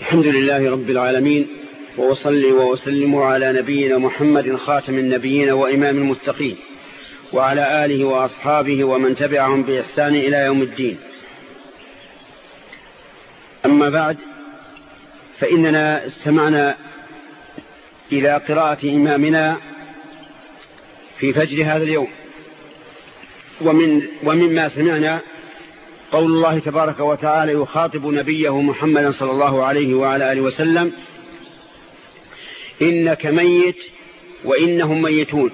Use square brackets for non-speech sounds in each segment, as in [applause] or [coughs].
الحمد لله رب العالمين وأصلي وأسلم على نبينا محمد خاتم النبيين وإمام المتقين وعلى آله وأصحابه ومن تبعهم بإحسان إلى يوم الدين. أما بعد فإننا استمعنا إلى قراءة إمامنا في فجر هذا اليوم ومن ومما سمعنا قول الله تبارك وتعالى يخاطب نبيه محمدا صلى الله عليه وعلى آله وسلم إنك ميت وإنهم ميتون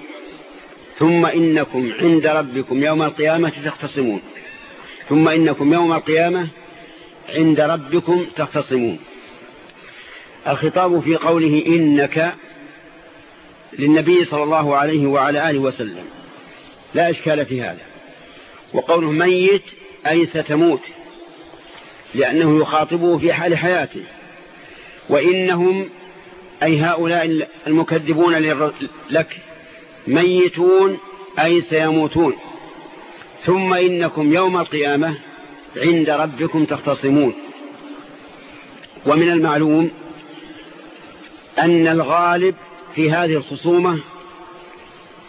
ثم إنكم عند ربكم يوم القيامة تختصمون ثم إنكم يوم القيامة عند ربكم تختصمون. الخطاب في قوله إنك للنبي صلى الله عليه وعلى آله وسلم لا إشكال في هذا وقوله ميت أي ستموت لأنه يخاطبه في حال حياته. وإنهم أي هؤلاء المكذبون لك ميتون أي سيموتون. ثم إنكم يوم القيامة عند ربكم تختصمون. ومن المعلوم أن الغالب في هذه الخصومة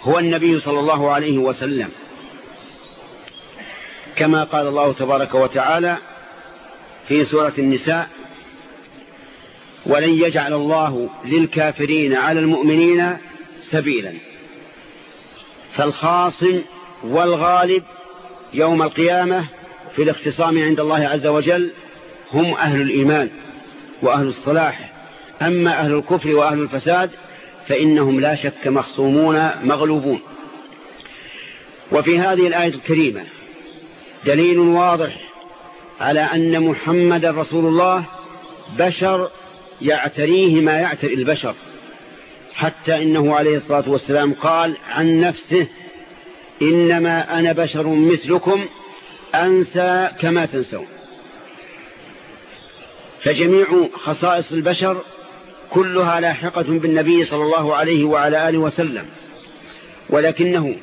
هو النبي صلى الله عليه وسلم. كما قال الله تبارك وتعالى في سورة النساء ولن يجعل الله للكافرين على المؤمنين سبيلا. فالخاصم والغالب يوم القيامة في الاختصام عند الله عز وجل هم أهل الإيمان وأهل الصلاح. أما أهل الكفر وأهل الفساد فإنهم لا شك مخصومون مغلوبون. وفي هذه الآية الكريمة دليل واضح على أن محمد رسول الله بشر يعتريه ما يعتري البشر حتى إنه عليه الصلاة والسلام قال عن نفسه إنما أنا بشر مثلكم أنسى كما تنسون. فجميع خصائص البشر كلها لاحقة بالنبي صلى الله عليه وعلى آله وسلم ولكنه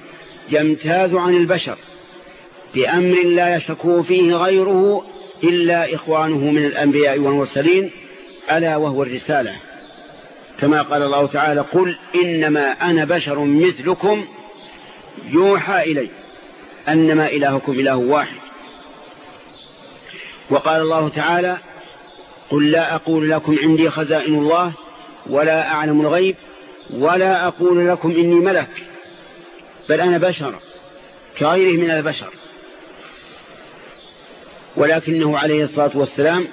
يمتاز عن البشر بأمر لا يشكو فيه غيره إلا إخوانه من الأنبياء والمرسلين ألا وهو الرسالة. كما قال الله تعالى قل إنما أنا بشر مثلكم يوحى إلي أنما إلهكم إله واحد. وقال الله تعالى قل لا أقول لكم عندي خزائن الله ولا أعلم الغيب ولا أقول لكم إني ملك بل أنا بشر كغيره من البشر. ولكنه عليه الصلاة والسلام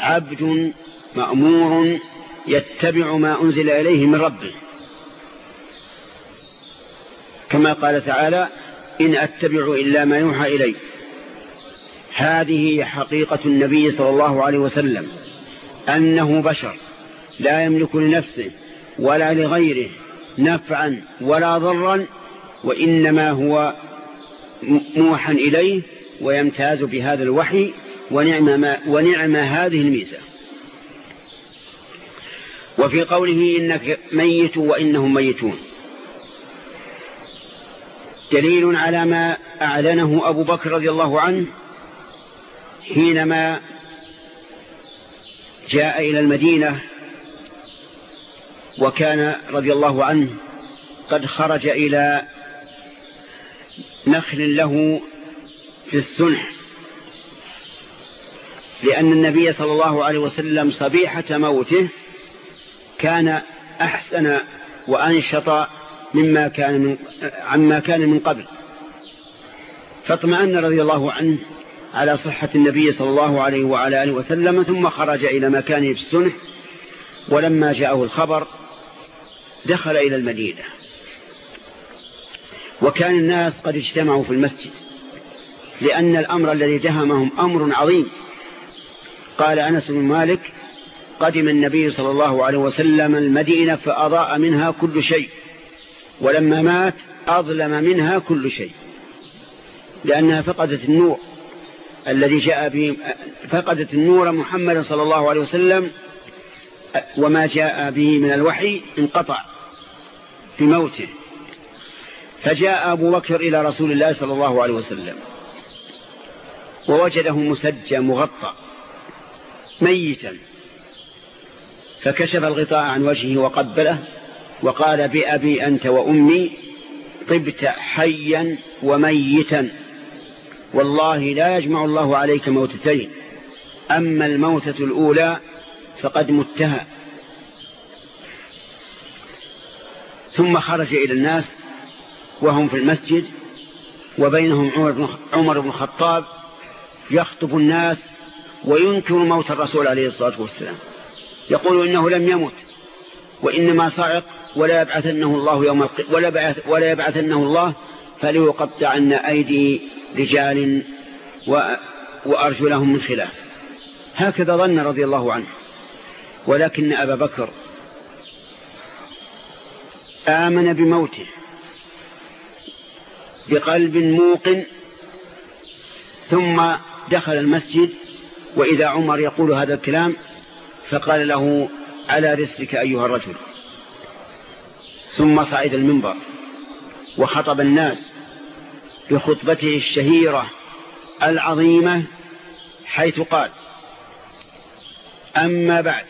عبد مأمور يتبع ما أنزل إليه من ربه. كما قال تعالى إن أتبع إلا ما يوحى إلي. هذه حقيقة النبي صلى الله عليه وسلم أنه بشر لا يملك لنفسه ولا لغيره نفعا ولا ضرا وإنما هو موحى إليه ويمتاز بهذا الوحي ونعم, ما ونعم هذه الميزة. وفي قوله إنك ميت وإنهم ميتون. دليل على ما أعلنه أبو بكر رضي الله عنه حينما جاء إلى المدينة وكان رضي الله عنه قد خرج إلى نخل له في السنح لأن النبي صلى الله عليه وسلم صبيحة موته كان أحسن وأنشط مما كان من عما كان من قبل. فاطمأن رضي الله عنه على صحة النبي صلى الله عليه وعلى آله وسلم ثم خرج إلى مكانه في السنح ولما جاءه الخبر دخل إلى المدينة. وكان الناس قد اجتمعوا في المسجد. لأن الأمر الذي دهمهم أمر عظيم. قال أنس بن مالك قدم النبي صلى الله عليه وسلم المدينة فأضاء منها كل شيء ولما مات أظلم منها كل شيء لأنها فقدت النور الذي جاء به فقدت النور محمد صلى الله عليه وسلم وما جاء به من الوحي انقطع في موته فجاء أبو بكر إلى رسول الله صلى الله عليه وسلم. ووجده مسجى مغطى ميتا. فكشف الغطاء عن وجهه وقبله وقال بأبي أنت وأمي طبت حيا وميتا. والله لا يجمع الله عليك موتتين. أما الموتة الأولى فقد متها. ثم خرج إلى الناس وهم في المسجد وبينهم عمر بن الخطاب يخطب الناس وينكر موت الرسول عليه الصلاة والسلام. يقول إنه لم يمت وإنما صعق ولا يبعثنه الله يوم ولا, بعث ولا يبعثنه الله فليقطعن أيدي رجال وأرجلهم من خلاف. هكذا ظن رضي الله عنه. ولكن أبا بكر آمن بموته بقلب موقن ثم دخل المسجد وإذا عمر يقول هذا الكلام فقال له على رسلك أيها الرجل. ثم صعد المنبر وخطب الناس بخطبته الشهيرة العظيمة حيث قال أما بعد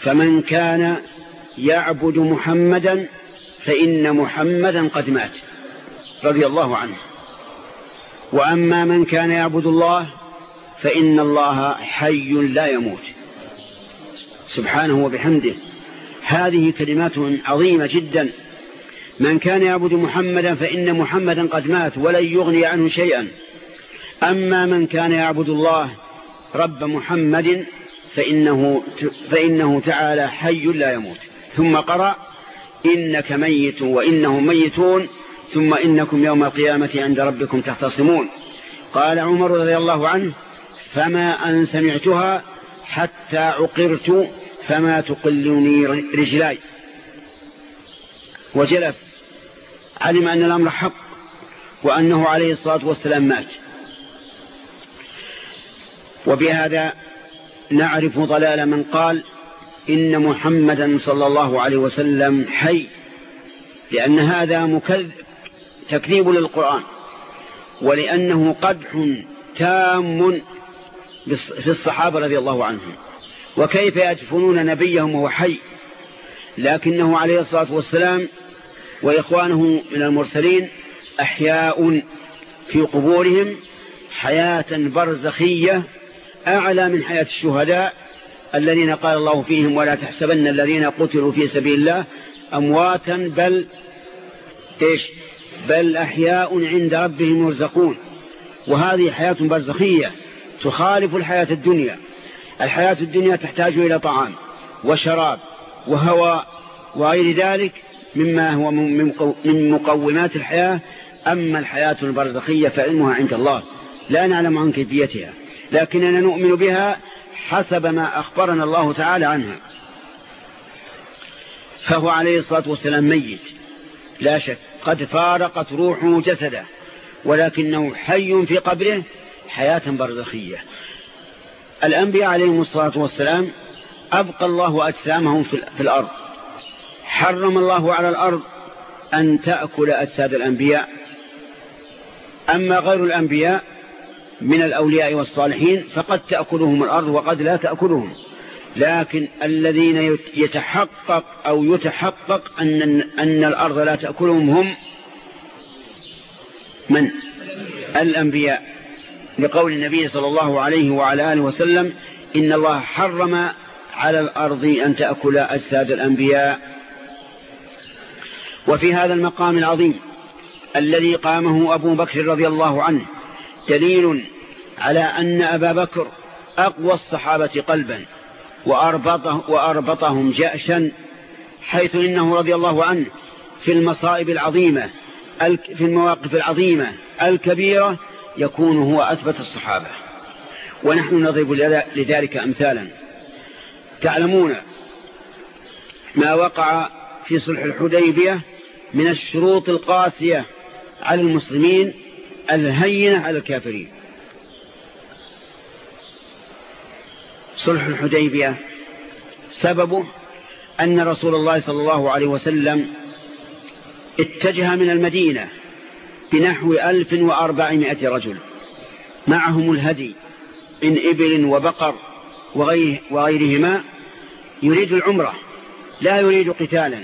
فمن كان يعبد محمدا فإن محمدا قد مات رضي الله عنه. وأما من كان يعبد الله فإن الله حي لا يموت. سبحانه وبحمده. هذه كلمات عظيمة جدا. من كان يعبد محمدا فإن محمدا قد مات ولن يغني عنه شيئا. أما من كان يعبد الله رب محمد فإنه, فإنه تعالى حي لا يموت. ثم قرأ إنك ميت وإنهم ميتون. ثم إنكم يوم القيامة عند ربكم تختصمون. قال عمر رضي الله عنه فما أن سمعتها حتى عقرت فما تقلني رجلاي. وجلس علم أن الأمر حق وأنه عليه الصلاة والسلام مات. وبهذا نعرف ضلال من قال إن محمدا صلى الله عليه وسلم حي لأن هذا مكذب تكذيب للقرآن ولأنه قدح تام في الصحابة رضي الله عنهم. وكيف يدفنون نبيهم وهو حي؟ لكنه عليه الصلاة والسلام وإخوانه من المرسلين أحياء في قبورهم حياة برزخية أعلى من حياة الشهداء الذين قال الله فيهم ولا تحسبن الذين قتلوا في سبيل الله أمواتا بل إيش؟ بل أحياء عند ربهم يرزقون. وهذه حياة برزخية تخالف الحياة الدنيا. الحياة الدنيا تحتاج إلى طعام وشراب وهواء وغير ذلك مما هو من مقومات الحياة. أما الحياة البرزخية فعلمها عند الله. لا نعلم عن كيفيتها. لكننا نؤمن بها حسب ما أخبرنا الله تعالى عنها. فهو عليه الصلاة والسلام ميت. لا شك قد فارقت روحه جسده ولكنه حي في قبره حياة برزخية. الأنبياء عليهم الصلاة والسلام أبقى الله أجسامهم في الأرض. حرم الله على الأرض أن تأكل أجساد الأنبياء. أما غير الأنبياء من الأولياء والصالحين فقد تأكلهم الأرض وقد لا تأكلهم. لكن الذين يتحقق أو يتحقق أن, أن الأرض لا تأكلهم هم من؟ الأنبياء. لقول النبي صلى الله عليه وعلى آله وسلم إن الله حرم على الأرض أن تأكل أجساد الأنبياء. وفي هذا المقام العظيم الذي قامه أبو بكر رضي الله عنه دليل على أن أبا بكر أقوى الصحابة قلبا. وأربطه وأربطهم جأشا حيث إنه رضي الله عنه في المصائب العظيمة في المواقف العظيمة الكبيرة يكون هو أثبت الصحابة. ونحن نضرب لذلك أمثالا. تعلمون ما وقع في صلح الحديبية من الشروط القاسية على المسلمين الهينة على الكافرين. صلح الحديبية. سببه أن رسول الله صلى الله عليه وسلم اتجه من المدينة بنحو ألف وأربعمائة رجل. معهم الهدي من إبل وبقر وغيرهما يريد العمرة لا يريد قتالا.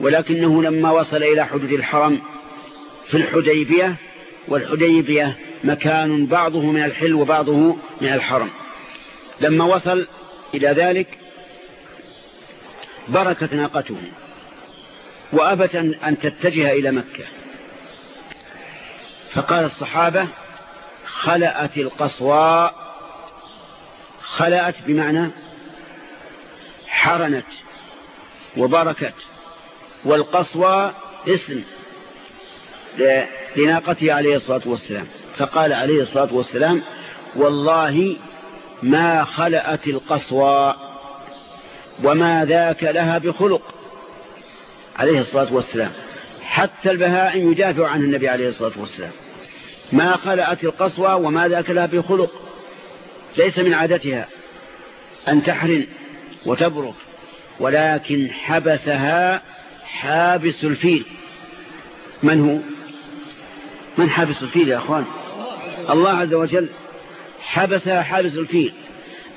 ولكنه لما وصل إلى حدود الحرم في الحديبية والحديبية مكان بعضه من الحل وبعضه من الحرم. لما وصل إلى ذلك بركت ناقته وأبت أن تتجه إلى مكة. فقال الصحابة خلأت القصواء خلأت بمعنى حرنت وبركت والقصوى اسم لناقته عليه الصلاة والسلام. فقال عليه الصلاة والسلام والله ما خلأت القصوى وما ذاك لها بخلق. عليه الصلاة والسلام. حتى البهائم يدافع عن النبي عليه الصلاة والسلام. ما خلأت القصوى وما ذاك لها بخلق. ليس من عادتها أن تحرن وتبرك ولكن حبسها حابس الفيل. من هو؟ من حابس الفيل يا أخوان؟ الله عز وجل حبسها حابس الفيل.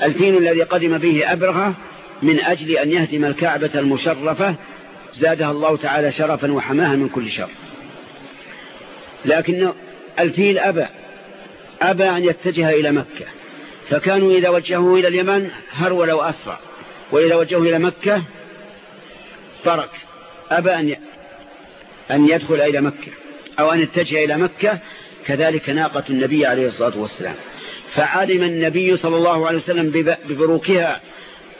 الفيل الذي قدم به أبرغة من أجل أن يهدم الكعبة المشرفة زادها الله تعالى شرفا وحماها من كل شر. لكن الفيل أبى أبى أن يتجه إلى مكة. فكانوا إذا وجهوا إلى اليمن هرول وأسرع وإذا وجهوا إلى مكة ترك أبى أن أن يدخل إلى مكة أو أن يتجه إلى مكة. كذلك ناقة النبي عليه الصلاة والسلام. فعلم النبي صلى الله عليه وسلم ببروكها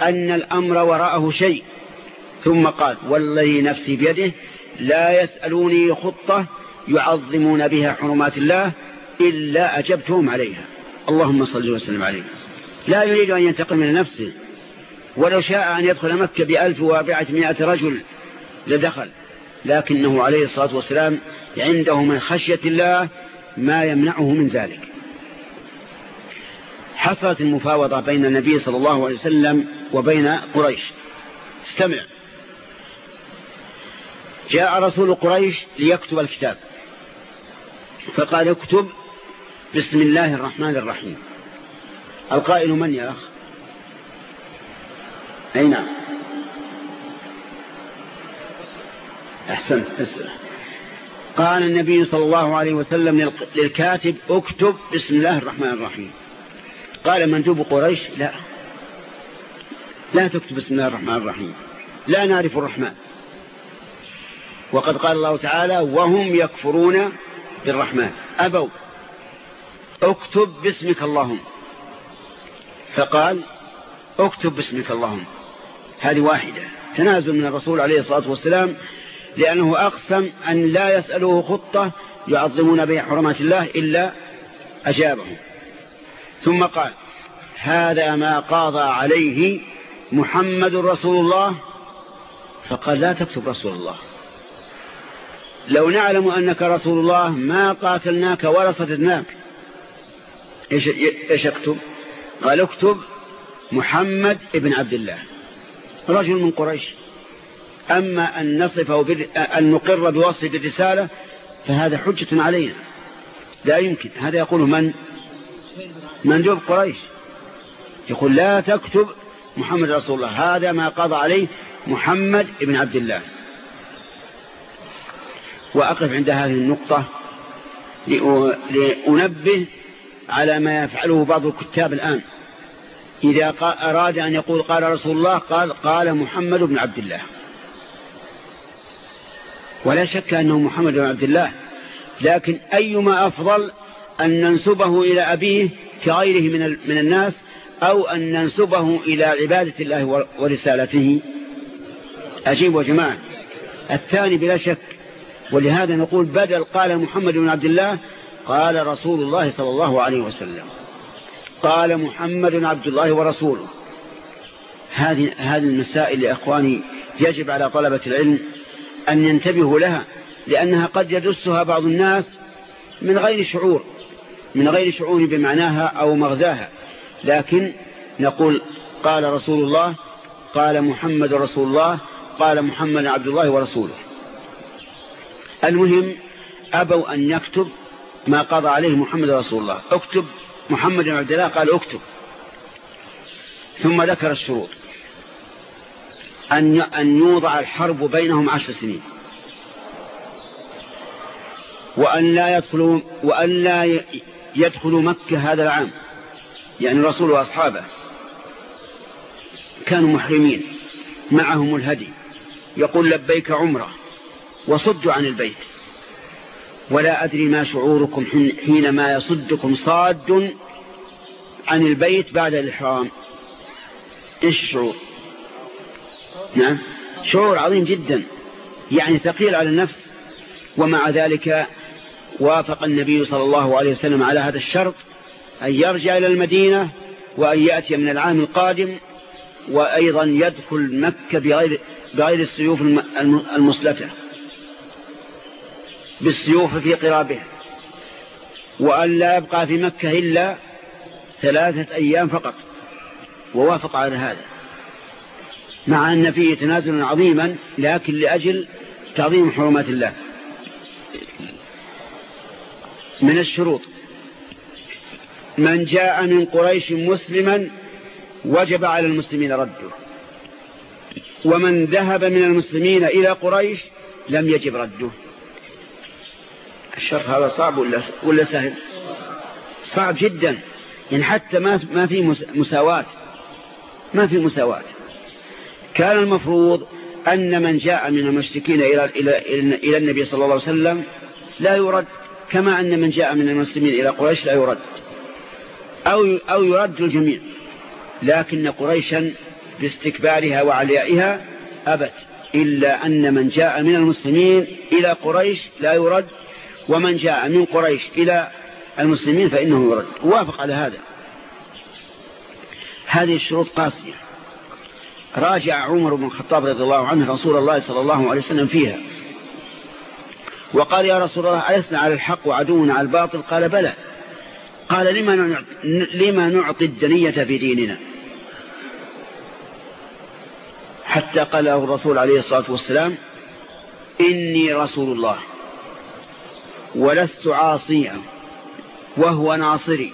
أن الأمر وراءه شيء. ثم قال والذي نفسي بيده لا يسألوني خطة يعظمون بها حرمات الله إلا أجبتهم عليها. اللهم صل وسلم عليه لا يريد أن ينتقم من نفسه. ولو شاء أن يدخل مكة بألف وأربعمائة رجل لدخل. لكنه عليه الصلاة والسلام عنده من خشية الله ما يمنعه من ذلك. حصلت المفاوضة بين النبي صلى الله عليه وسلم وبين قريش. استمع. جاء رسول قريش ليكتب الكتاب. فقال اكتب بسم الله الرحمن الرحيم. القائل من يا أخ؟ أي نعم. أحسنت أسأل. قال النبي صلى الله عليه وسلم للكاتب اكتب بسم الله الرحمن الرحيم. قال مندوب قريش لا. لا تكتب بسم الله الرحمن الرحيم. لا نعرف الرحمن. وقد قال الله تعالى وهم يكفرون بالرحمن. أبوا اكتب باسمك اللهم. فقال اكتب باسمك اللهم. هذه واحدة. تنازل من الرسول عليه الصلاة والسلام لأنه أقسم أن لا يسأله خطة يعظمون بها حرمات الله إلا أجابهم. ثم قال هذا ما قاضى عليه محمد رسول الله. فقال لا تكتب رسول الله. لو نعلم أنك رسول الله ما قاتلناك ولا صددناك. إيش, إيش اكتب قال اكتب محمد ابن عبد الله. رجل من قريش. أما أن نصفه أن نقر بوصفه بالرسالة فهذا حجة علينا. لا يمكن. هذا يقوله من؟ مندوب قريش. يقول لا تكتب محمد رسول الله. هذا ما قضى عليه محمد ابن عبد الله. وأقف عند هذه النقطة لأنبه على ما يفعله بعض الكتاب الآن. إذا أراد أن يقول قال رسول الله قال قال محمد بن عبد الله. ولا شك أنه محمد بن عبد الله. لكن أيما أفضل أن ننسبه إلى أبيه كغيره من من الناس أو أن ننسبه إلى عبادة الله ورسالته. أجيب جماعة. الثاني بلا شك ولهذا نقول بدل قال محمد بن عبد الله قال رسول الله صلى الله عليه وسلم. قال محمد عبد الله ورسوله. هذه هذه المسائل يا أخواني يجب على طلبة العلم أن ينتبهوا لها لأنها قد يدسها بعض الناس من غير شعور. من غير شعور بمعناها أو مغزاها. لكن نقول قال رسول الله قال محمد رسول الله قال محمد عبد الله ورسوله. المهم أبوا أن يكتب ما قضى عليه محمد رسول الله. اكتب محمد بن عبد الله قال اكتب. ثم ذكر الشروط. أن أن يوضع الحرب بينهم عشر سنين. وأن لا يدخلوا وأن لا يدخلوا مكة هذا العام. يعني الرسول وأصحابه كانوا محرمين. معهم الهدي. يقول لبيك عمرة وصدوا عن البيت. ولا أدري ما شعوركم حينما يصدكم صاد عن البيت بعد الإحرام. إيش الشعور؟ نعم. شعور عظيم جدا. يعني ثقيل على النفس. ومع ذلك وافق النبي صلى الله عليه وسلم على هذا الشرط أن يرجع إلى المدينة وأن يأتي من العام القادم وأيضا يدخل مكة بغير, بغير السيوف المسلفة بالسيوف في قرابه وأن لا يبقى في مكة إلا ثلاثة أيام فقط. ووافق على هذا. مع أن فيه تنازل عظيما لكن لأجل تعظيم حرمات الله. من الشروط. من جاء من قريش مسلما وجب على المسلمين رده. ومن ذهب من المسلمين إلى قريش لم يجب رده. الشرط هذا صعب ولا, ولا سهل؟ صعب جدا. يعني حتى ما ما في مساواة. ما في مساواة. كان المفروض أن من جاء من المشركين إلى, إلى, إلى النبي صلى الله عليه وسلم لا يرد. كما أن من جاء من المسلمين إلى قريش لا يرد. أو, أو يرد الجميع لكن قريشا باستكبارها وعليائها أبت إلا أن من جاء من المسلمين إلى قريش لا يرد ومن جاء من قريش إلى المسلمين فإنه يرد. وافق على هذا. هذه الشروط قاسية. راجع عمر بن الخطاب رضي الله عنه رسول الله صلى الله عليه وسلم فيها. وقال يا رسول الله ألسنا على الحق وعدونا على الباطل؟ قال بلى. قال لما لما نعطي الدنية في ديننا حتى قال له الرسول عليه الصلاة والسلام إني رسول الله ولست عاصيا وهو ناصري.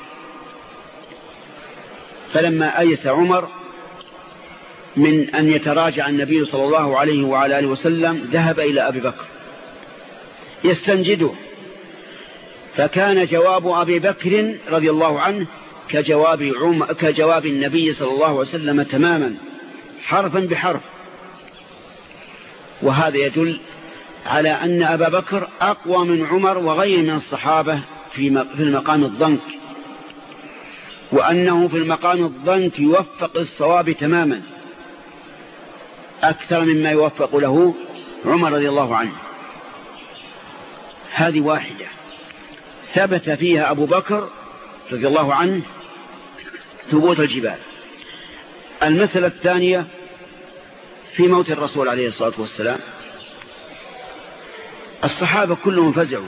فلما أيس عمر من أن يتراجع النبي صلى الله عليه وعلى آله وسلم ذهب إلى أبي بكر. يستنجده فكان جواب أبي بكر رضي الله عنه كجواب, عم كجواب النبي صلى الله عليه وسلم تماما حرفا بحرف. وهذا يدل على أن أبا بكر أقوى من عمر وغير من الصحابة في المقام الضنك. وأنه في المقام الضنك يوفق الصواب تماما. أكثر مما يوفق له عمر رضي الله عنه. هذه واحدة. ثبت فيها أبو بكر رضي الله عنه ثبوت الجبال. المسألة الثانية في موت الرسول عليه الصلاة والسلام. الصحابة كلهم فزعوا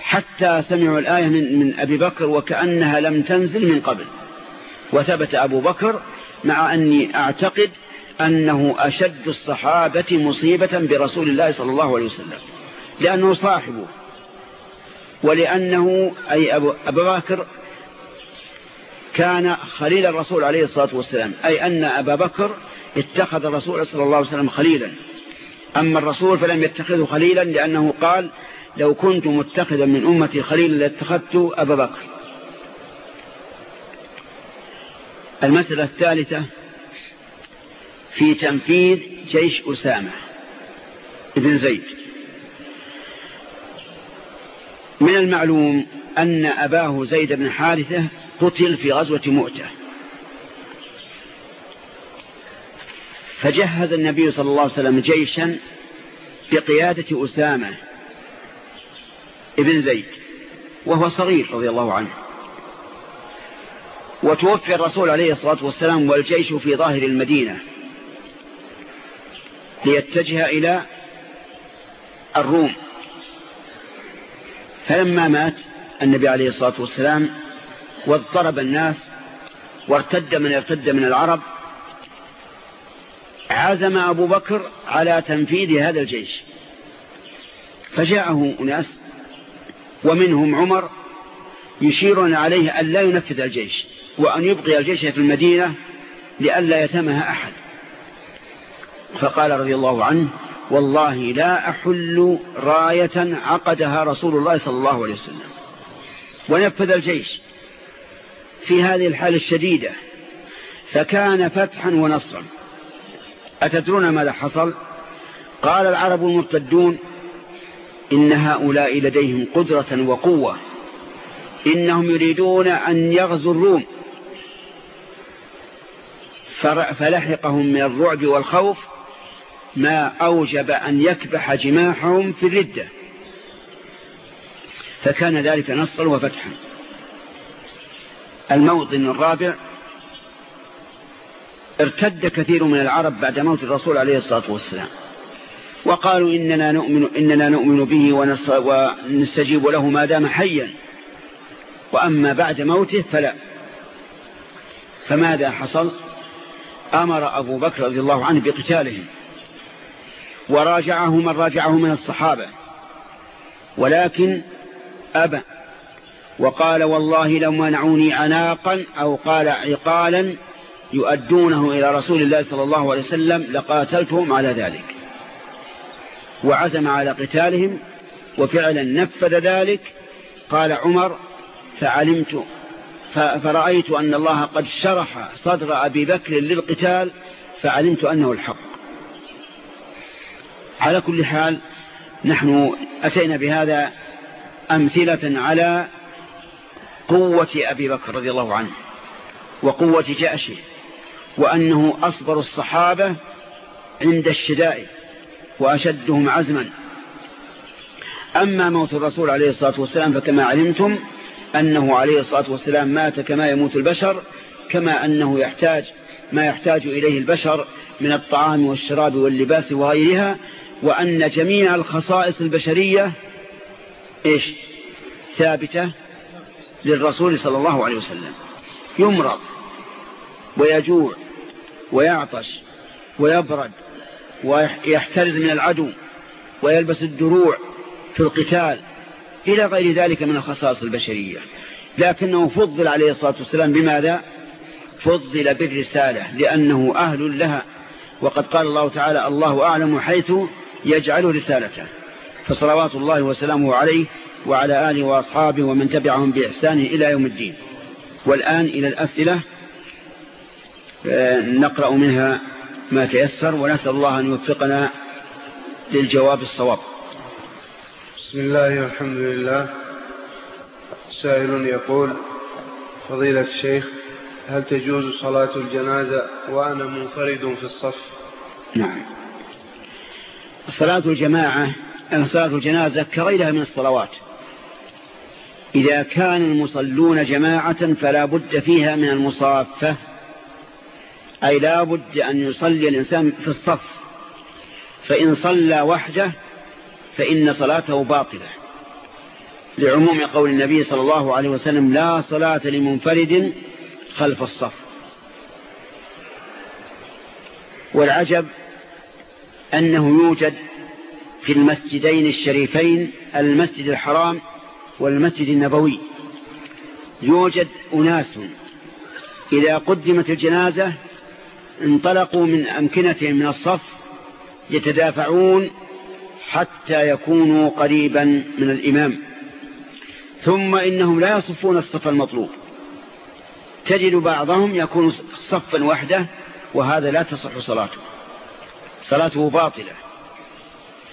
حتى سمعوا الآية من, من أبي بكر وكأنها لم تنزل من قبل. وثبت أبو بكر مع أني أعتقد أنه أشد الصحابة مصيبة برسول الله صلى الله عليه وسلم. لأنه صاحبه. ولأنه أي أبو, أبو بكر كان خليل الرسول عليه الصلاة والسلام. أي أن أبا بكر اتخذ الرسول صلى الله عليه وسلم خليلا. أما الرسول فلم يتخذه خليلا لأنه قال لو كنت متخذا من أمتي خليلا لاتخذت أبا بكر. المسألة الثالثة في تنفيذ جيش أسامة ابن زيد. من المعلوم أن أباه زيد بن حارثة قتل في غزوة مؤتة. فجهز النبي صلى الله عليه وسلم جيشا بقيادة أسامة ابن زيد وهو صغير رضي الله عنه. وتوفي الرسول عليه الصلاة والسلام والجيش في ظاهر المدينة. ليتجه إلى الروم. فلما مات النبي عليه الصلاة والسلام واضطرب الناس وارتد من ارتد من العرب عزم أبو بكر على تنفيذ هذا الجيش. فجاءه أناس ومنهم عمر يشيرون عليه أن لا ينفذ الجيش وأن يبقي الجيش في المدينة لئلا يتمها أحد. فقال رضي الله عنه والله لا أحل راية عقدها رسول الله صلى الله عليه وسلم. ونفذ الجيش في هذه الحالة الشديدة. فكان فتحا ونصرا. أتدرون ماذا حصل؟ قال العرب المرتدون إن هؤلاء لديهم قدرة وقوة. إنهم يريدون أن يغزوا الروم. فلحقهم من الرعب والخوف. ما أوجب أن يكبح جماحهم في الردة. فكان ذلك نصرا وفتحا. الموطن الرابع ارتد كثير من العرب بعد موت الرسول عليه الصلاة والسلام. وقالوا إننا نؤمن, إننا نؤمن به ونستجيب له ما دام حيا. وأما بعد موته فلا. فماذا حصل؟ أمر أبو بكر رضي الله عنه بقتالهم. وراجعه من راجعه من الصحابة. ولكن أبى وقال والله لو منعوني عناقا أو قال عقالا يؤدونه إلى رسول الله صلى الله عليه وسلم لقاتلتهم على ذلك. وعزم على قتالهم وفعلا نفذ ذلك. قال عمر فعلمت فرأيت أن الله قد شرح صدر أبي بكر للقتال فعلمت أنه الحق. على كل حال نحن أتينا بهذا أمثلة على قوة أبي بكر رضي الله عنه وقوة جأشه وأنه أصبر الصحابة عند الشدائد وأشدهم عزما. أما موت الرسول عليه الصلاة والسلام فكما علمتم أنه عليه الصلاة والسلام مات كما يموت البشر كما أنه يحتاج ما يحتاج إليه البشر من الطعام والشراب واللباس وغيرها وأن جميع الخصائص البشرية إيش؟ ثابتة للرسول صلى الله عليه وسلم. يمرض ويجوع ويعطش ويبرد ويحترز من العدو ويلبس الدروع في القتال إلى غير ذلك من الخصائص البشرية. لكنه فضل عليه الصلاة والسلام بماذا؟ فضل بالرسالة لأنه أهل لها. وقد قال الله تعالى الله أعلم حيث يجعل رسالته. فصلوات الله وسلامه عليه وعلى آله وأصحابه ومن تبعهم بإحسانه إلى يوم الدين. والآن إلى الأسئلة. نقرأ منها ما تيسر ونسأل الله أن يوفقنا للجواب الصواب. بسم الله والحمد لله. سائل يقول فضيلة الشيخ هل تجوز صلاة الجنازة وأنا منفرد في الصف؟ نعم. صلاة الجماعة صلاة الجنازة كغيرها من الصلوات. إذا كان المصلون جماعة فلا بد فيها من المصافة. أي لا بد أن يصلي الإنسان في الصف. فإن صلى وحده فإن صلاته باطلة. لعموم قول النبي صلى الله عليه وسلم لا صلاة لمنفرد خلف الصف. والعجب أنه يوجد في المسجدين الشريفين المسجد الحرام والمسجد النبوي. يوجد أناس إذا قدمت الجنازة انطلقوا من أمكنتهم من الصف يتدافعون حتى يكونوا قريبا من الإمام. ثم إنهم لا يصفون الصف المطلوب. تجد بعضهم يكون صفا وحده وهذا لا تصح صلاته. صلاته باطلة.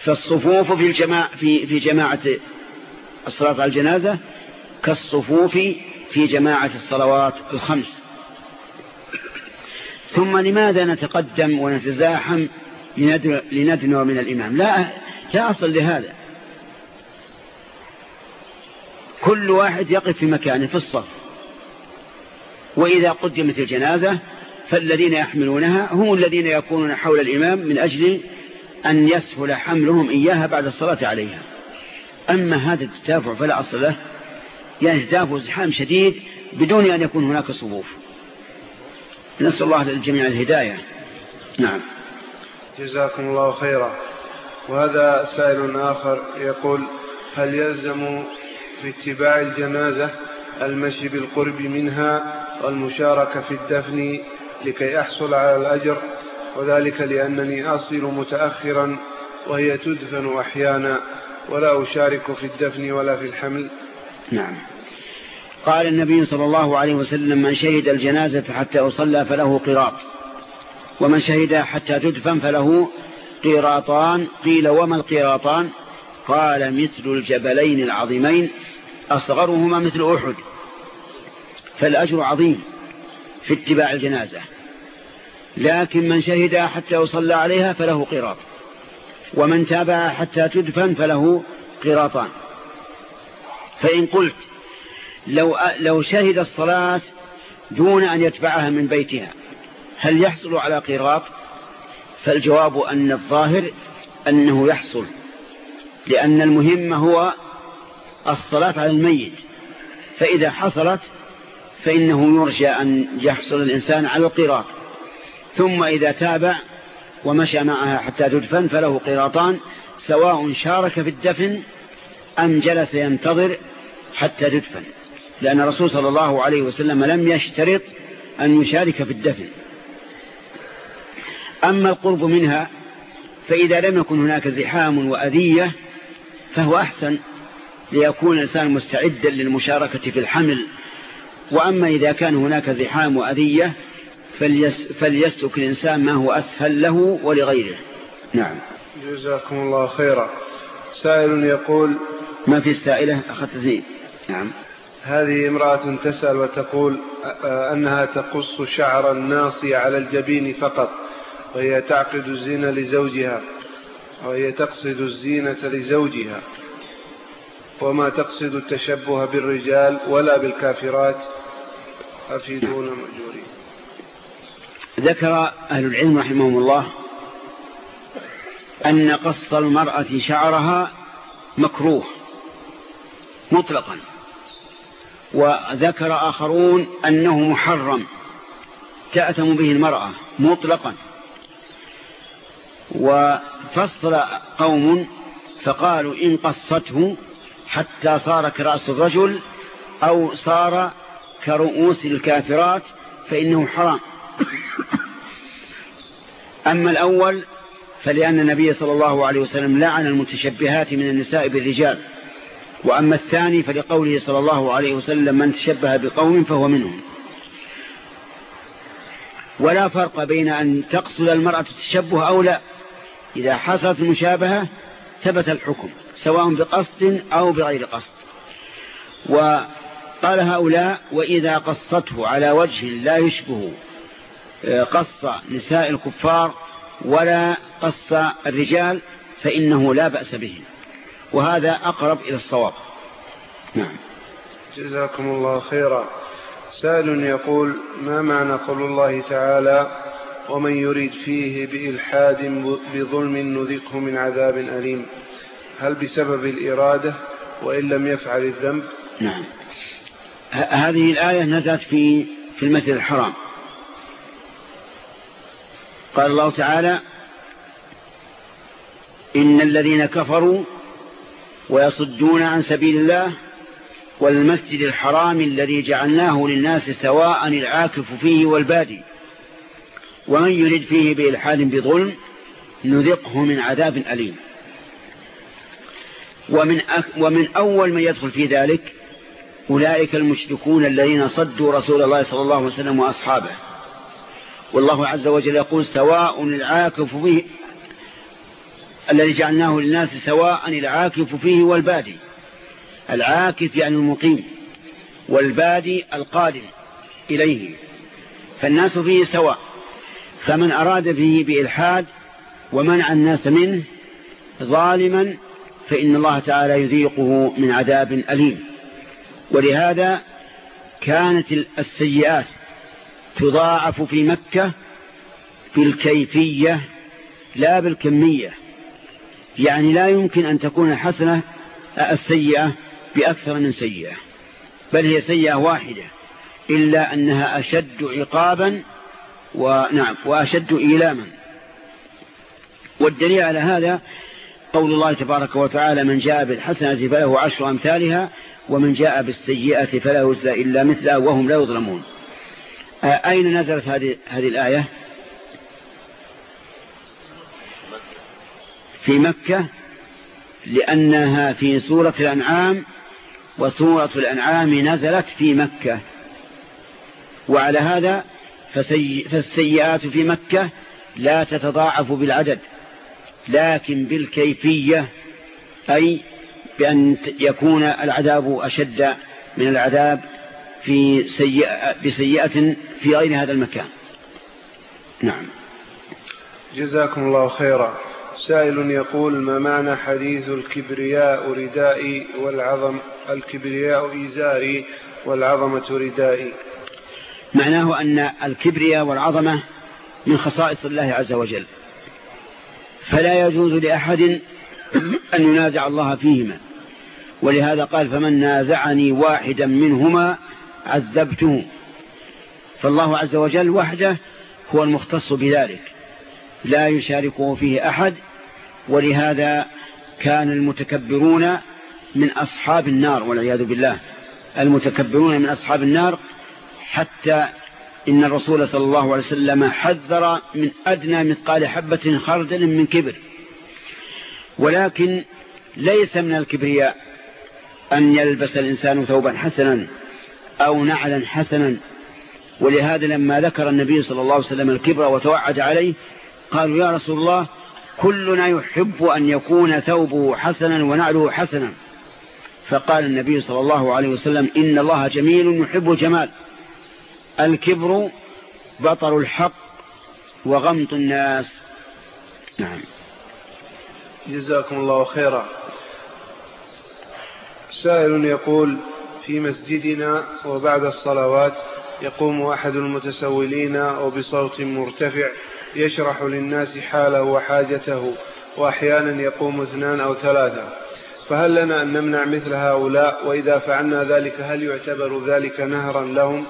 فالصفوف في الجماعة في في جماعة الصلاة على الجنازة كالصفوف في جماعة الصلوات الخمس. ثم لماذا نتقدم ونتزاحم لندنو من الإمام؟ لا لا أصل لهذا. كل واحد يقف في مكانه في الصف. وإذا قدمت الجنازة فالذين يحملونها هم الذين يكونون حول الإمام من أجل أن يسهل حملهم إياها بعد الصلاة عليها. أما هذا التدافع فلا أصل له يعني تدافع زحام شديد بدون أن يكون هناك صفوف. نسأل الله للجميع الهداية. نعم. جزاكم الله خيرا. وهذا سائل آخر يقول هل يلزم في اتباع الجنازة المشي بالقرب منها والمشاركة في الدفن لكي أحصل على الأجر وذلك لأنني أصل متأخرا وهي تدفن أحيانا ولا أشارك في الدفن ولا في الحمل. نعم. قال النبي صلى الله عليه وسلم من شهد الجنازة حتى أصلى فله قراط ومن شهد حتى تدفن فله قيراطان قيل وما القيراطان قال مثل الجبلين العظيمين أصغرهما مثل أحد فالأجر عظيم في اتباع الجنازة. لكن من شهد حتى يصلى عليها فله قراط. ومن تابع حتى تدفن فله قراطان. فإن قلت لو, لو شهد الصلاة دون أن يتبعها من بيتها هل يحصل على قراط؟ فالجواب أن الظاهر أنه يحصل لأن المهم هو الصلاة على الميت. فإذا حصلت فإنه يرجى أن يحصل الإنسان على القراط. ثم إذا تابع ومشى معها حتى تدفن فله قراطان سواء شارك في الدفن أم جلس ينتظر حتى تدفن. لأن الرسول صلى الله عليه وسلم لم يشترط أن يشارك في الدفن. أما القرب منها فإذا لم يكن هناك زحام وأذية فهو أحسن ليكون الإنسان مستعدا للمشاركة في الحمل. وأما إذا كان هناك زحام وأذية فليسلك الإنسان ما هو أسهل له ولغيره. نعم. جزاكم الله خيرا. سائل يقول ما في السائلة أخذت زين نعم. هذه امرأة تسأل وتقول أنها تقص شعر الناصي على الجبين فقط وهي تعقد الزنا لزوجها وهي تقصد الزينة لزوجها. وما تقصد التشبه بالرجال ولا بالكافرات؟ أفيدون مأجورين. ذكر أهل العلم رحمهم الله أن قص المرأة شعرها مكروه مطلقا وذكر آخرون أنه محرم تأتم به المرأة مطلقا. وفصل قوم فقالوا إن قصته حتى صار كرأس الرجل أو صار كرؤوس الكافرات فإنه حرام. أما الأول فلأن النبي صلى الله عليه وسلم لعن المتشبهات من النساء بالرجال. وأما الثاني فلقوله صلى الله عليه وسلم من تشبه بقوم فهو منهم. ولا فرق بين أن تقصد المرأة التشبه أو لا. إذا حصلت المشابهة ثبت الحكم سواء بقصد أو بغير قصد. وقال هؤلاء وإذا قصته على وجه لا يشبه قص نساء الكفار ولا قص الرجال فإنه لا بأس به. وهذا أقرب إلى الصواب. نعم. جزاكم الله خيرا. سائل يقول ما معنى قول الله تعالى ومن يريد فيه بإلحاد بظلم نذقه من عذاب أليم هل بسبب الإرادة وإن لم يفعل الذنب؟ نعم. هذه الآية نزلت في في المسجد الحرام. قال الله تعالى إن الذين كفروا ويصدون عن سبيل الله والمسجد الحرام الذي جعلناه للناس سواء العاكف فيه والبادي ومن يرد فيه بإلحاد بظلم نذقه من عذاب أليم. ومن, ومن أول من يدخل في ذلك أولئك المشركون الذين صدوا رسول الله صلى الله عليه وسلم وأصحابه. والله عز وجل يقول سواء العاكف فيه الذي جعلناه للناس سواء العاكف فيه والبادي. العاكف يعني المقيم والبادي القادم إليه. فالناس فيه سواء. فمن أراد به بإلحاد ومنع الناس منه ظالما فإن الله تعالى يذيقه من عذاب أليم. ولهذا كانت السيئات تضاعف في مكة بالكيفية لا بالكمية. يعني لا يمكن أن تكون حسنة السيئة بأكثر من سيئة بل هي سيئة واحدة إلا أنها أشد عقابا ونعم وأشد إيلاما. والدليل على هذا قول الله تبارك وتعالى من جاء بالحسنة فله عشر أمثالها ومن جاء بالسيئة فلا يجزى إلا مثلها وهم لا يظلمون. أين نزلت هذه هذه الآية؟ في مكة لأنها في سورة الأنعام وسورة الأنعام نزلت في مكة. وعلى هذا فسي فالسيئات في مكة لا تتضاعف بالعدد لكن بالكيفية أي بأن يكون العذاب أشد من العذاب. في سيئة بسيئة في غير هذا المكان. نعم. جزاكم الله خيرا. سائل يقول ما معنى حديث الكبرياء ردائي والعظم الكبرياء إزاري والعظمة ردائي؟ معناه أن الكبرياء والعظمة من خصائص الله عز وجل. فلا يجوز لأحد أن ينازع الله فيهما. ولهذا قال فمن نازعني واحدا منهما عذبته فالله عز وجل وحده هو المختص بذلك. لا يشاركه فيه أحد ولهذا كان المتكبرون من أصحاب النار والعياذ بالله. المتكبرون من أصحاب النار حتى إن الرسول صلى الله عليه وسلم حذر من أدنى مثقال حبة خردل من كبر. ولكن ليس من الكبرياء أن يلبس الإنسان ثوبا حسنا. أو نعلا حسنا. ولهذا لما ذكر النبي صلى الله عليه وسلم الكبر وتوعد عليه قالوا يا رسول الله كلنا يحب أن يكون ثوبه حسنا ونعله حسنا. فقال النبي صلى الله عليه وسلم إن الله جميل يحب الجمال. الكبر بطر الحق وغمط الناس. نعم. جزاكم الله خيرا. سائل يقول في مسجدنا وبعد الصلوات يقوم أحد المتسولين وبصوت مرتفع يشرح للناس حاله وحاجته وأحيانا يقوم اثنان أو ثلاثة. فهل لنا أن نمنع مثل هؤلاء؟ وإذا فعلنا ذلك هل يعتبر ذلك نهرا لهم؟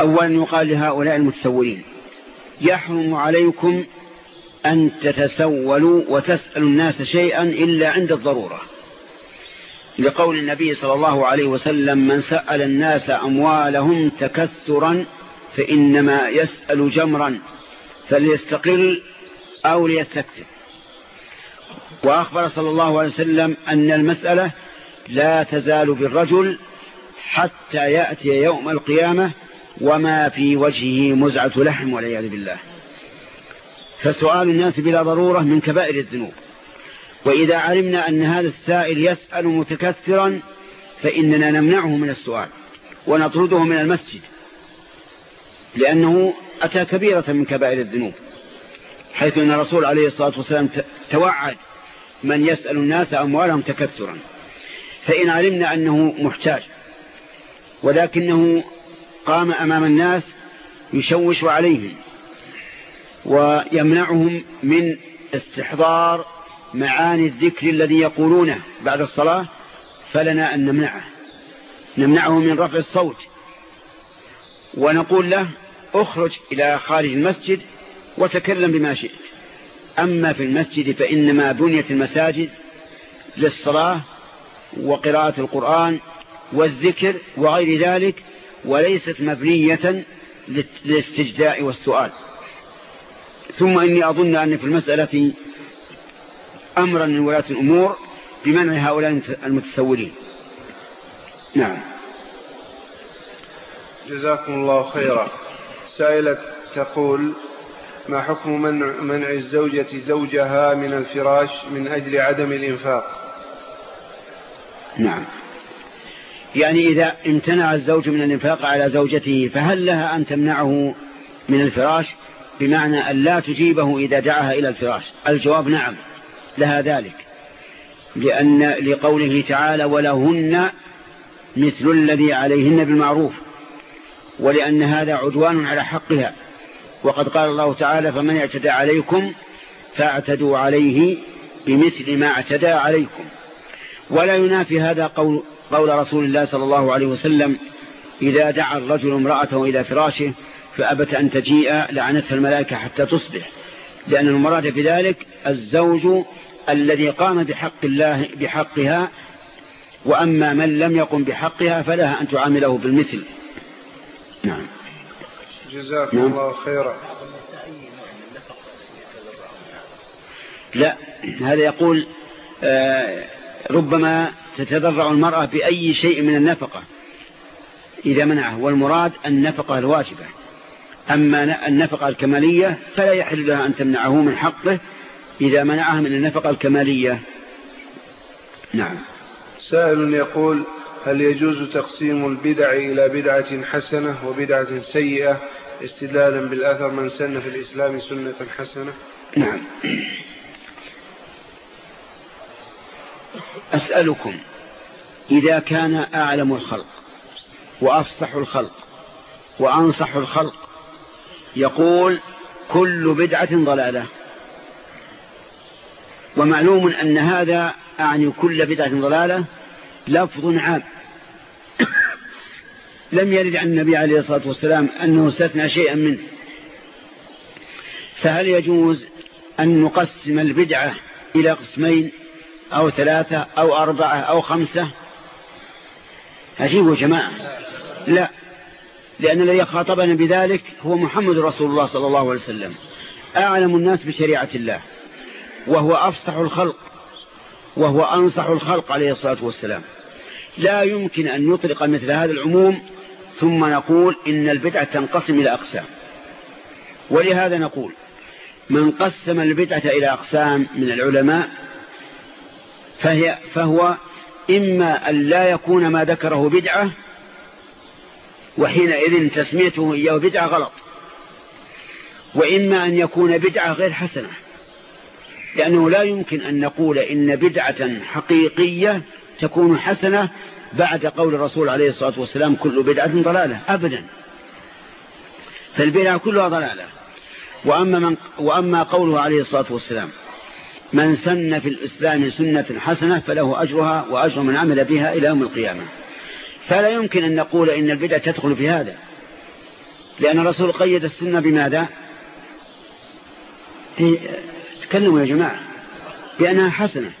أولا يقال لهؤلاء المتسولين يحرم عليكم أن تتسولوا وتسألوا الناس شيئا إلا عند الضرورة. لقول النبي صلى الله عليه وسلم من سأل الناس أموالهم تكثرا فإنما يسأل جمرا فليستقل أو ليستكثر. وأخبر صلى الله عليه وسلم أن المسألة لا تزال بالرجل حتى يأتي يوم القيامة وما في وجهه مزعة لحم والعياذ بالله. فسؤال الناس بلا ضرورة من كبائر الذنوب. وإذا علمنا أن هذا السائل يسأل متكثرا فإننا نمنعه من السؤال ونطرده من المسجد لأنه أتى كبيرة من كبائر الذنوب حيث أن الرسول عليه الصلاة والسلام توعد من يسأل الناس أموالهم تكثرا. فإن علمنا أنه محتاج ولكنه قام أمام الناس يشوش عليهم ويمنعهم من استحضار معاني الذكر الذي يقولونه بعد الصلاة فلنا أن نمنعه. نمنعه من رفع الصوت. ونقول له اخرج إلى خارج المسجد وتكلم بما شئت. أما في المسجد فإنما بنيت المساجد للصلاة وقراءة القرآن والذكر وغير ذلك وليست مبنية للاستجداء والسؤال. ثم إني أظن أن في المسألة أمرا من ولاة الأمور بمنع هؤلاء المتسولين. نعم. جزاكم الله خيرا. سائلة تقول ما حكم منع, منع الزوجة زوجها من الفراش من أجل عدم الإنفاق؟ نعم. يعني إذا امتنع الزوج من الإنفاق على زوجته فهل لها أن تمنعه من الفراش؟ بمعنى أن لا تجيبه إذا دعاها إلى الفراش. الجواب نعم. لها ذلك لأن لقوله تعالى ولهن مثل الذي عليهن بالمعروف ولأن هذا عدوان على حقها. وقد قال الله تعالى فمن اعتدى عليكم فاعتدوا عليه بمثل ما اعتدى عليكم. ولا ينافي هذا قول, قول رسول الله صلى الله عليه وسلم إذا دعا الرجل امرأته إلى فراشه فأبت أن تجيء لعنتها الملائكة حتى تصبح. لأن المراد بذلك الزوج الذي قام بحق الله بحقها وأما من لم يقم بحقها فلها أن تعامله بالمثل. نعم. جزاكم نعم. الله خيرا. لا هذا يقول آه، ربما تتضرع المرأة بأي شيء من النفقة إذا منعه والمراد النفقة الواجبة. أما النفقة الكمالية فلا يحل لها أن تمنعه من حقه إذا منعها من النفقة الكمالية. نعم. سائل يقول هل يجوز تقسيم البدع إلى بدعة حسنة وبدعة سيئة استدلالا بالأثر من سن في الإسلام سنة حسنة؟ نعم. أسألكم إذا كان أعلم الخلق وأفصح الخلق وأنصح الخلق يقول كل بدعة ضلالة. ومعلوم أن هذا أعني كل بدعة ضلالة لفظ عام. [coughs] لم يرد عن النبي عليه الصلاة والسلام أنه استثنى شيئا منه. فهل يجوز أن نقسم البدعة إلى قسمين أو ثلاثة أو أربعة أو خمسة؟ أجيبوا جماعة. لا لأن الذي خاطبنا بذلك هو محمد رسول الله صلى الله عليه وسلم. أعلم الناس بشريعة الله. وهو أفصح الخلق وهو أنصح الخلق عليه الصلاة والسلام. لا يمكن أن يطلق مثل هذا العموم ثم نقول إن البدعة تنقسم إلى أقسام. ولهذا نقول من قسم البدعة إلى أقسام من العلماء فهي فهو إما أن لا يكون ما ذكره بدعة وحينئذ تسميته إياه بدعة غلط وإما أن يكون بدعة غير حسنة. لأنه لا يمكن أن نقول إن بدعة حقيقية تكون حسنة بعد قول الرسول عليه الصلاة والسلام كل بدعة ضلالة أبدا. فالبدعة كلها ضلالة. وأما, من وأما قوله عليه الصلاة والسلام من سن في الإسلام سنة حسنة فله أجرها وأجر من عمل بها إلى يوم القيامة. فلا يمكن أن نقول إن البدعة تدخل في هذا. لأن الرسول قيد السنة بماذا؟ تكلموا يا جماعة بأنها حسنة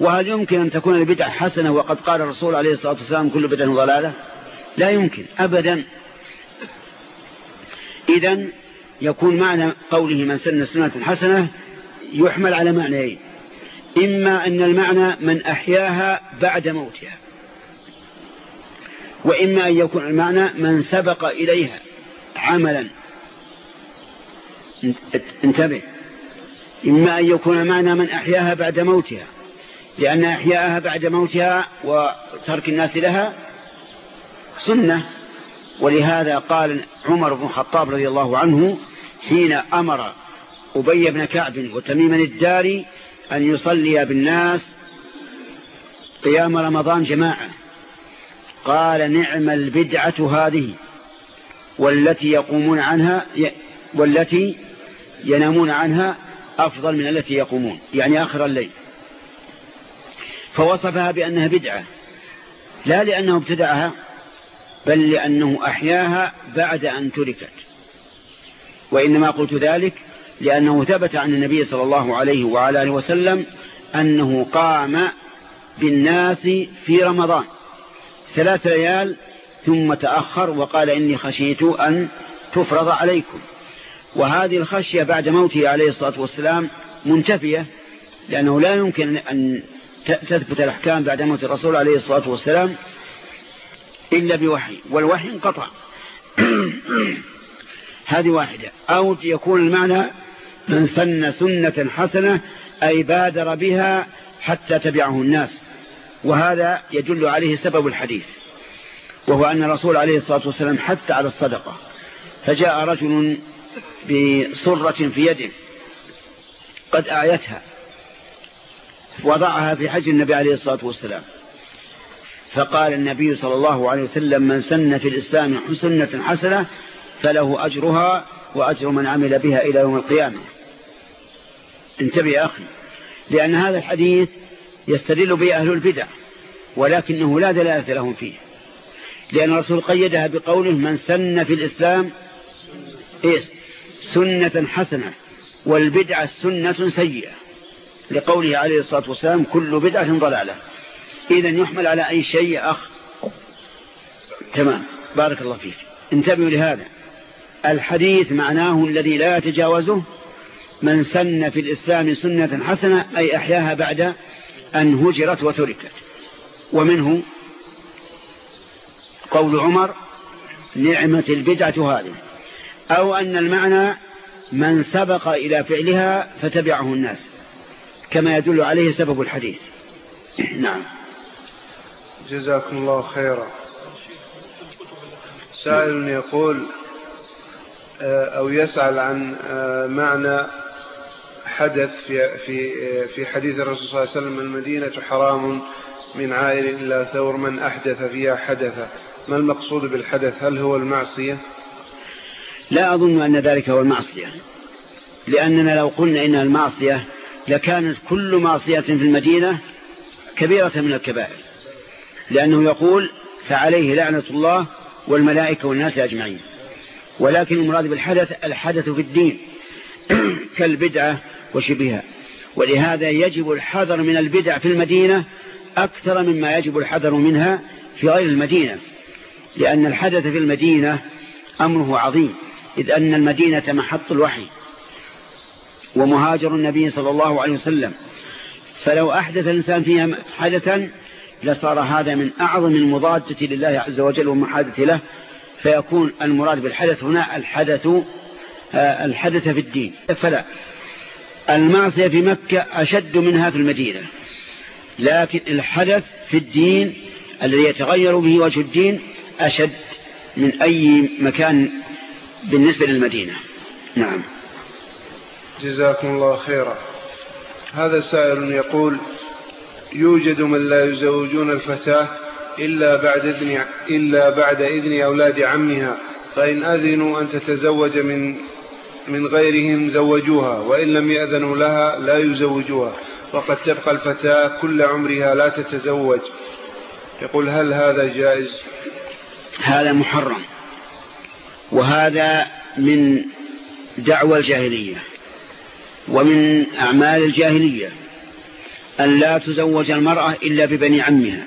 وهل يمكن أن تكون البدعة حسنة وقد قال الرسول عليه الصلاة والسلام كل بدعة ضلالة؟ لا يمكن أبدا. إذا يكون معنى قوله من سن سنة حسنة يحمل على معنيين. إما أن المعنى من أحياها بعد موتها وإما أن يكون المعنى من سبق إليها عملا. انتبه. إما أن يكون معنى من أحياها بعد موتها. لأن إحياءها بعد موتها وترك الناس لها سنة. ولهذا قال عمر بن الخطاب رضي الله عنه حين أمر أبي بن كعب وتميما الداري أن يصلي بالناس قيام رمضان جماعة. قال نعم البدعة هذه والتي يقومون عنها والتي ينامون عنها أفضل من التي يقومون يعني آخر الليل. فوصفها بأنها بدعة لا لأنه ابتدعها بل لأنه أحياها بعد أن تركت. وإنما قلت ذلك لأنه ثبت عن النبي صلى الله عليه وعلى آله وسلم أنه قام بالناس في رمضان. ثلاث ليال ثم تأخر وقال إني خشيت أن تفرض عليكم. وهذه الخشية بعد موته عليه الصلاة والسلام منتفية لأنه لا يمكن أن تثبت الأحكام بعد موت الرسول عليه الصلاة والسلام إلا بوحي والوحي انقطع. [clears throat] هذه واحدة. أو يكون المعنى من سن سنة حسنة أي بادر بها حتى تبعه الناس. وهذا يدل عليه سبب الحديث وهو أن الرسول عليه الصلاة والسلام حتى على الصدقة. فجاء رجل بصرة في يده. قد أعيتها. وضعها في حج النبي عليه الصلاة والسلام. فقال النبي صلى الله عليه وسلم من سن في الإسلام سنة حسنة فله أجرها وأجر من عمل بها إلى يوم القيامة. انتبه يا أخي لأن هذا الحديث يستدل به أهل البدع ولكنه لا دلالة لهم فيه. لأن الرسول قيدها بقوله من سن في الإسلام إيه؟ سنة حسنة والبدعة سنة سيئة. لقوله عليه الصلاة والسلام كل بدعة ضلالة. إذا يحمل على أي شيء أخ. تمام. بارك الله فيك. انتبهوا لهذا. الحديث معناه الذي لا يتجاوزه من سن في الإسلام سنة حسنة أي أحياها بعد أن هجرت وتركت. ومنه قول عمر نعمة البدعة هذه. أو أن المعنى من سبق إلى فعلها فتبعه الناس كما يدل عليه سبب الحديث. [clears throat] نعم. جزاكم الله خيرا. سائل يقول آه، أو يسأل عن آه، معنى حدث في في آه، في حديث الرسول صلى الله عليه وسلم المدينة حرام من عائل إلا ثور من أحدث فيها حدث ما المقصود بالحدث؟ هل هو المعصية؟ لا أظن أن ذلك هو المعصية. لأننا لو قلنا إنها المعصية لكانت كل معصية في المدينة كبيرة من الكبائر. لأنه يقول فعليه لعنة الله والملائكة والناس أجمعين. ولكن المراد بالحدث الحدث في الدين [clears throat] كالبدعة وشبهها. ولهذا يجب الحذر من البدع في المدينة أكثر مما يجب الحذر منها في غير المدينة. لأن الحدث في المدينة أمره عظيم. إذ أن المدينة محط الوحي ومهاجر النبي صلى الله عليه وسلم. فلو أحدث الإنسان فيها حدثا لصار هذا من أعظم المضادة لله عز وجل ومحادثة له. فيكون المراد بالحدث هنا الحدث آه، الحدث في الدين. فلا المعصية في مكة أشد منها في المدينة. لكن الحدث في الدين الذي يتغير به وجه الدين أشد من أي مكان بالنسبة للمدينة. نعم. جزاكم الله خيرا. هذا سائل يقول يوجد من لا يزوجون الفتاة إلا بعد إذن, إلا بعد إذن أولاد عمها فإن أذنوا أن تتزوج من من غيرهم زوجوها وإن لم يأذنوا لها لا يزوجوها. وقد تبقى الفتاة كل عمرها لا تتزوج. يقول هل هذا جائز؟ هذا محرم. وهذا من دعوى الجاهلية ومن أعمال الجاهلية أن لا تزوج المرأة إلا ببني عمها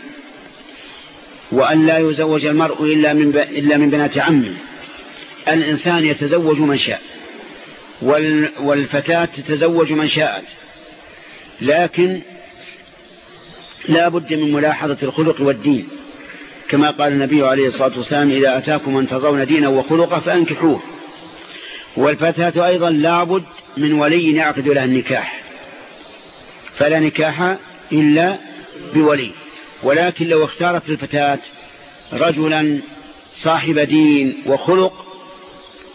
وأن لا يزوج المرء إلا من. إلا من بنات عمه الإنسان يتزوج من شاء وال... والفتاة تتزوج من شاءت لكن لا بد من ملاحظة الخلق والدين كما قال النبي عليه الصلاة والسلام إذا أتاكم من ترضون دينا وخلقه فأنكحوه. والفتاة أيضا لابد من ولي يعقد لها النكاح. فلا نكاح إلا بولي. ولكن لو اختارت الفتاة رجلا صاحب دين وخلق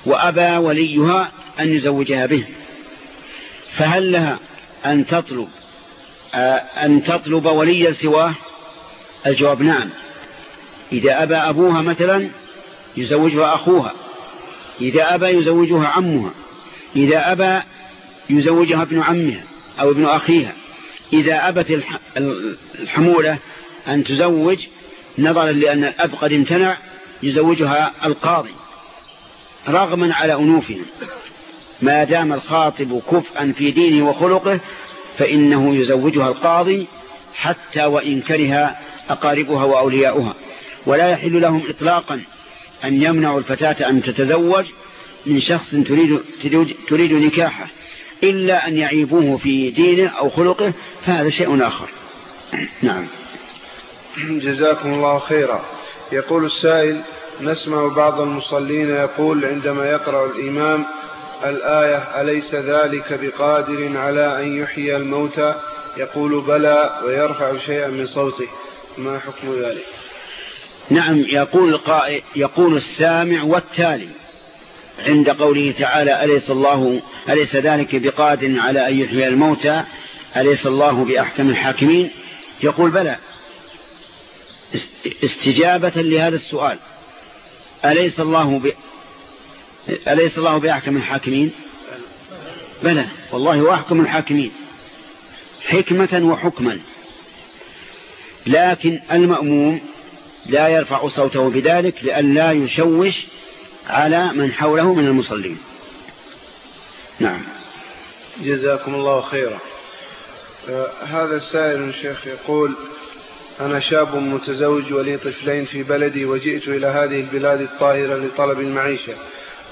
وأبى وليها أن يزوجها به فهل لها أن تطلب آه، أن تطلب وليا سواه؟ الجواب نعم. إذا أبى أبوها مثلا يزوجها أخوها. إذا أبى يزوجها عمها. إذا أبى يزوجها ابن عمها أو ابن أخيها. إذا أبت الحمولة أن تزوج نظرا لأن الأب قد امتنع يزوجها القاضي. رغما على أنوفهم ما دام الخاطب كفءا في دينه وخلقه فإنه يزوجها القاضي حتى وإن كره أقاربها وأولياؤها. ولا يحل لهم إطلاقا أن يمنعوا الفتاة أن تتزوج من شخص تريد, تريد, تريد نكاحه إلا أن يعيبوه في دينه أو خلقه فهذا شيء آخر. [clears throat] نعم. جزاكم الله خيرا. يقول السائل نسمع بعض المصلين يقول عندما يقرأ الإمام الآية أليس ذلك بقادر على أن يحيي الموتى؟ يقول بلى ويرفع شيئا من صوته. ما حكم ذلك؟ نعم يقول القائل يقول السامع والتالي عند قوله تعالى أليس الله أليس ذلك بقادر على أن يحيي الموتى؟ أليس الله بأحكم الحاكمين؟ يقول بلى. استجابة لهذا السؤال أليس الله ب... أليس الله بأحكم الحاكمين؟ بلى. والله هو أحكم الحاكمين حكمة وحكما. لكن المأموم لا يرفع صوته بذلك لأن لا يشوش على من حوله من المصلين. نعم. جزاكم الله خيرا. آه هذا السائل شيخ يقول أنا شاب متزوج ولي طفلين في بلدي وجئت إلى هذه البلاد الطاهرة لطلب المعيشة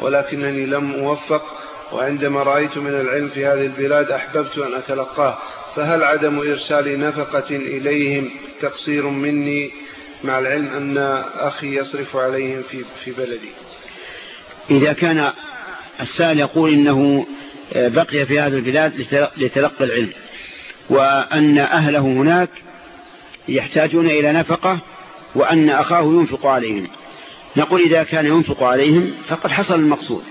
ولكنني لم أوفق وعندما رأيت من العلم في هذه البلاد أحببت أن أتلقاه فهل عدم إرسال نفقة إليهم تقصير مني مع العلم أن أخي يصرف عليهم في, في بلدي. إذا كان السائل يقول إنه بقي في هذه البلاد لتلقي العلم وأن أهله هناك يحتاجون إلى نفقة وأن أخاه ينفق عليهم. نقول إذا كان ينفق عليهم فقد حصل المقصود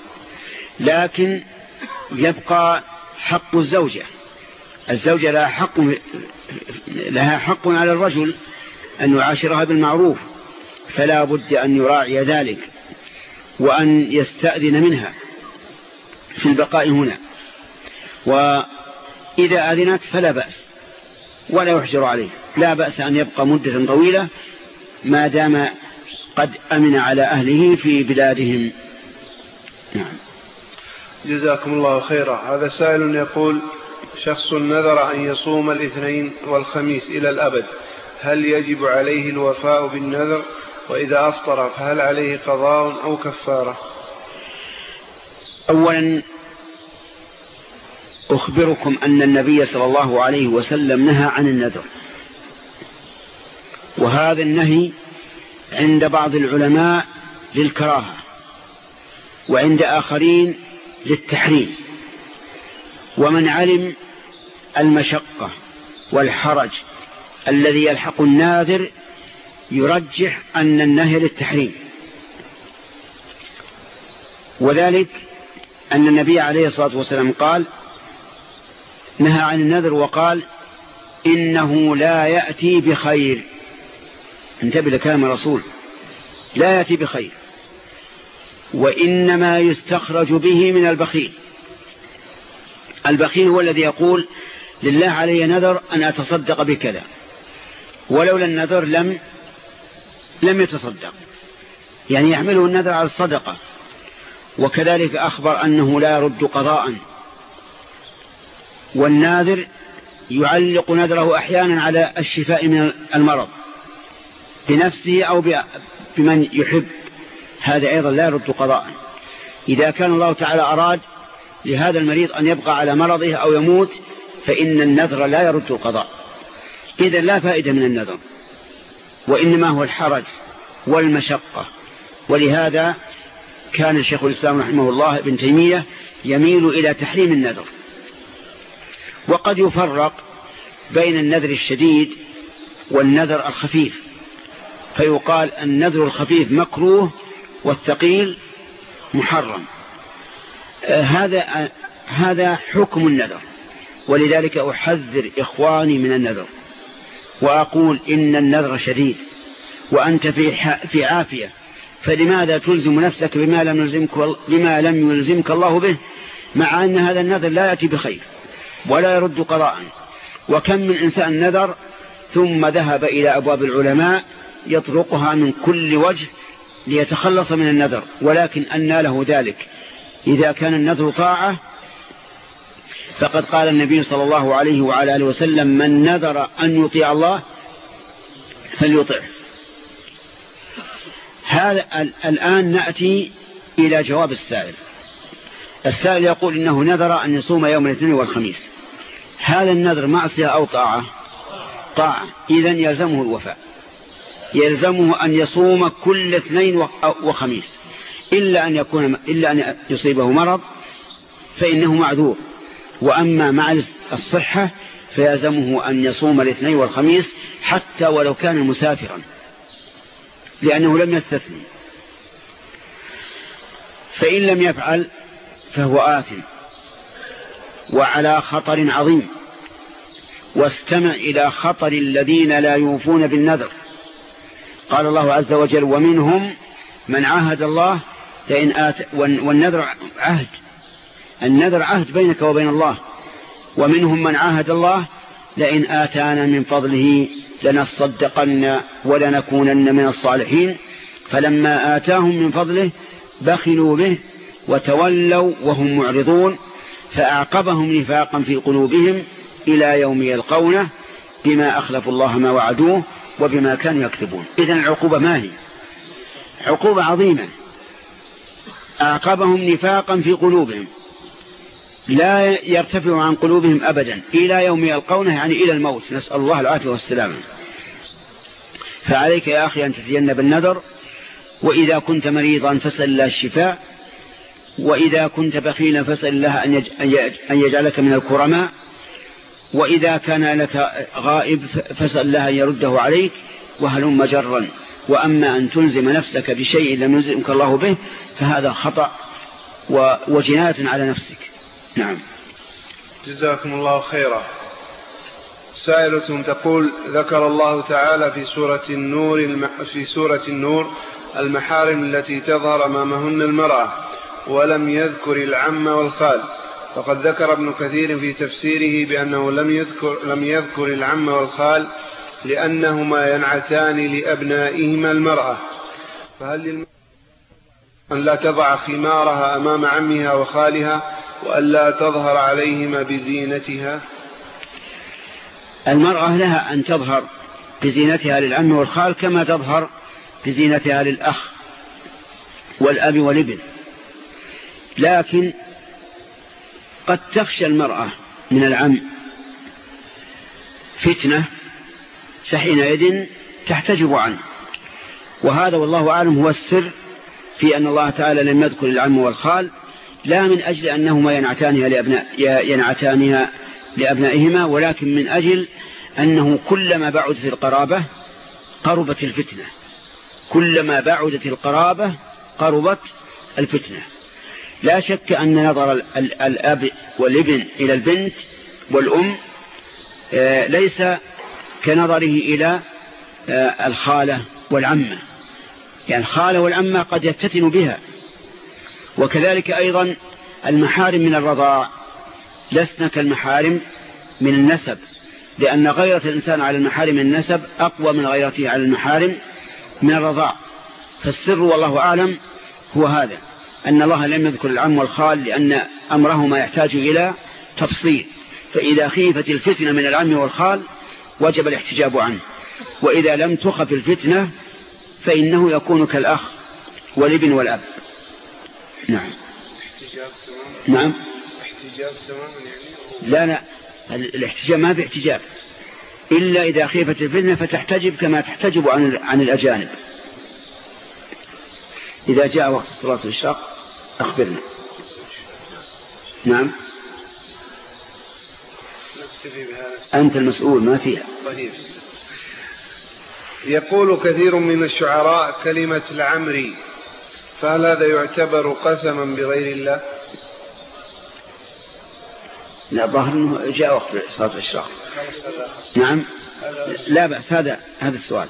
لكن يبقى حق الزوجة. الزوجة لها حق, لها حق على الرجل أن يعاشرها بالمعروف فلا بد أن يراعي ذلك وأن يستأذن منها في البقاء هنا. وإذا أذنت فلا بأس ولا يحجر عليه. لا بأس أن يبقى مدة طويلة ما دام قد أمن على أهله في بلادهم. نعم. جزاكم الله خيرا. هذا سائل يقول شخص نذر أن يصوم الاثنين والخميس إلى الأبد. هل يجب عليه الوفاء بالنذر؟ وإذا أفطر فهل عليه قضاء أو كفارة؟ أولا أخبركم أن النبي صلى الله عليه وسلم نهى عن النذر. وهذا النهي عند بعض العلماء للكراهة وعند آخرين للتحريم. ومن علم المشقة والحرج الذي يلحق الناذر يرجح أن النهي للتحريم. وذلك أن النبي عليه الصلاة والسلام قال نهى عن النذر وقال إنه لا يأتي بخير. انتبه لكلام الرسول لا يأتي بخير. وإنما يستخرج به من البخيل. البخيل هو الذي يقول لله علي نذر أن أتصدق بكذا. ولولا النذر لم لم يتصدق. يعني يحمله النذر على الصدقة. وكذلك أخبر أنه لا يرد قضاء. والناذر يعلق نذره أحيانا على الشفاء من المرض. بنفسه أو بمن يحب. هذا أيضا لا يرد قضاء. إذا كان الله تعالى أراد لهذا المريض أن يبقى على مرضه أو يموت فإن النذر لا يرد القضاء إذا لا فائدة من النذر وإنما هو الحرج والمشقة. ولهذا كان الشيخ الإسلام رحمه الله ابن تيمية يميل إلى تحريم النذر. وقد يفرق بين النذر الشديد والنذر الخفيف فيقال النذر الخفيف مكروه والثقيل محرم. آه، هذا آه، هذا حكم النذر ولذلك أحذر إخواني من النذر. وأقول إن النذر شديد وأنت في في عافية. فلماذا تلزم نفسك بما لم يلزمك بما لم يلزمك الله به مع أن هذا النذر لا يأتي بخير ولا يرد قضاء. وكم من إنسان نذر ثم ذهب إلى أبواب العلماء يطرقها من كل وجه ليتخلص من النذر ولكن أن له ذلك. إذا كان النذر طاعة فقد قال النبي صلى الله عليه وعلى آله وسلم من نذر أن يطيع الله فليطع هذا الآن نأتي إلى جواب السائل. السائل يقول إنه نذر أن يصوم يوم الاثنين والخميس. هذا النذر معصية أو طاعة؟ طاعة. إذا يلزمه الوفاء. يلزمه أن يصوم كل اثنين وخميس. إلا أن, يكون إلا أن يصيبه مرض فإنه معذور. وأما مع الصحة فيلزمه أن يصوم الاثنين والخميس حتى ولو كان مسافرا لأنه لم يستثني. فإن لم يفعل فهو آثم وعلى خطر عظيم. واستمع إلى خطر الذين لا يوفون بالنذر. قال الله عز وجل ومنهم من عاهد الله لئن آت والنذر عهد النذر عهد بينك وبين الله. ومنهم من عاهد الله لئن آتانا من فضله لنصدقن ولنكونن من الصالحين. فلما آتاهم من فضله بخلوا به وتولوا وهم معرضون فأعقبهم نفاقا في قلوبهم إلى يوم يلقونه بما أخلفوا الله ما وعدوه وبما كانوا يكذبون. إذا العقوبة ما هي؟ عقوبة عظيمة. أعقبهم نفاقا في قلوبهم. لا يرتفع عن قلوبهم أبدا إلى يوم يلقونه يعني إلى الموت. نسأل الله العافية والسلامة فعليك يا أخي أن تتجنب النذر. وإذا كنت مريضا فسل الله الشفاء. وإذا كنت بخيلا فسأل الله أن يجعلك من الكرماء. وإذا كان لك غائب فسأل الله أن يرده عليك. وهلم جرا. وأما أن تلزم نفسك بشيء لم يلزمك الله به فهذا خطأ وجناية على نفسك. نعم. جزاكم الله خيرا. سائلة تقول ذكر الله تعالى في سورة النور في سورة النور المحارم التي تظهر أمامهن المرأة ولم يذكر العم والخال. فقد ذكر ابن كثير في تفسيره بأنه لم يذكر, لم يذكر العم والخال لأنهما ينعتان لأبنائهما المرأة. فهل للمرأة أن لا تضع خمارها أمام عمها وخالها وأن لا تظهر عليهما بزينتها؟ المرأة لها أن تظهر بزينتها للعم والخال كما تظهر بزينتها للأخ والأب والابن. لكن قد تخشى المرأة من العم فتنة فحينئذ تحتجب عنه. وهذا والله أعلم هو السر في أن الله تعالى لم يذكر العم والخال لا من أجل أنهما ينعتانها, لأبناء ينعتانها لأبنائهما ولكن من أجل أنه كلما بعدت القرابة قربت الفتنة. كلما بعدت القرابة قربت الفتنة. لا شك أن نظر الأب والابن إلى البنت والأم آه، ليس كنظره إلى آه، الخالة والعمة. يعني الخالة والعمة قد يفتتن بها. وكذلك أيضا المحارم من الرضاع لسنا كالمحارم من النسب لأن غيرة الإنسان على المحارم النسب أقوى من غيرته على المحارم من الرضاع فالسر والله أعلم هو هذا أن الله لم يذكر العم والخال لأن أمرهما يحتاج إلى تفصيل. فإذا خيفت الفتنة من العم والخال وجب الاحتجاب عنه. وإذا لم تخف الفتنة فإنه يكون كالأخ والابن والأب. نعم. احتجاب تماما؟ نعم. احتجاب تماما يعني؟ لا لا. الاحتجاب ما في احتجاب. إلا إذا خيفت الفتنة فتحتجب كما تحتجب عن عن الأجانب. إذا جاء وقت الصلاة الإشراق أخبرنا. نعم. أنت المسؤول ما فيها. طيب. يقول كثير من الشعراء كلمة العمري. فهل هذا يعتبر قسما بغير الله؟ لا ظاهر إنه جاء وقت صلاة الإشراق. نعم. لا بأس هذا هذا السؤال.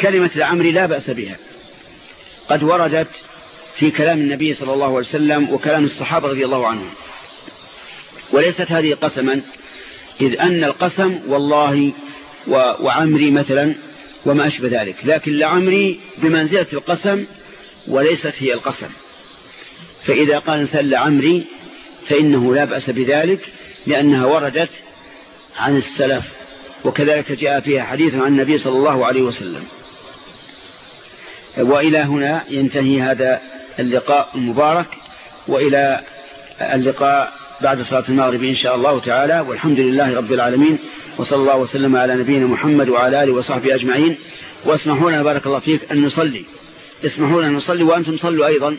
كلمة العمري لا بأس بها. قد وردت في كلام النبي صلى الله عليه وسلم وكلام الصحابة رضي الله عنهم. وليست هذه قسما إذ أن القسم والله وعمري مثلا وما أشبه ذلك. لكن لعمري بمنزلة القسم وليست هي القسم. فإذا قال إنسان لعمري فإنه لا بأس بذلك لأنها وردت عن السلف وكذلك جاء فيها حديث عن النبي صلى الله عليه وسلم. وإلى هنا ينتهي هذا اللقاء المبارك وإلى اللقاء بعد صلاة المغرب إن شاء الله تعالى والحمد لله رب العالمين وصلى الله وسلم على نبينا محمد وعلى آله وصحبه أجمعين. واسمحوا لنا بارك الله فيك أن نصلي. اسمحوا لنا نصلي وأنتم صلوا أيضا.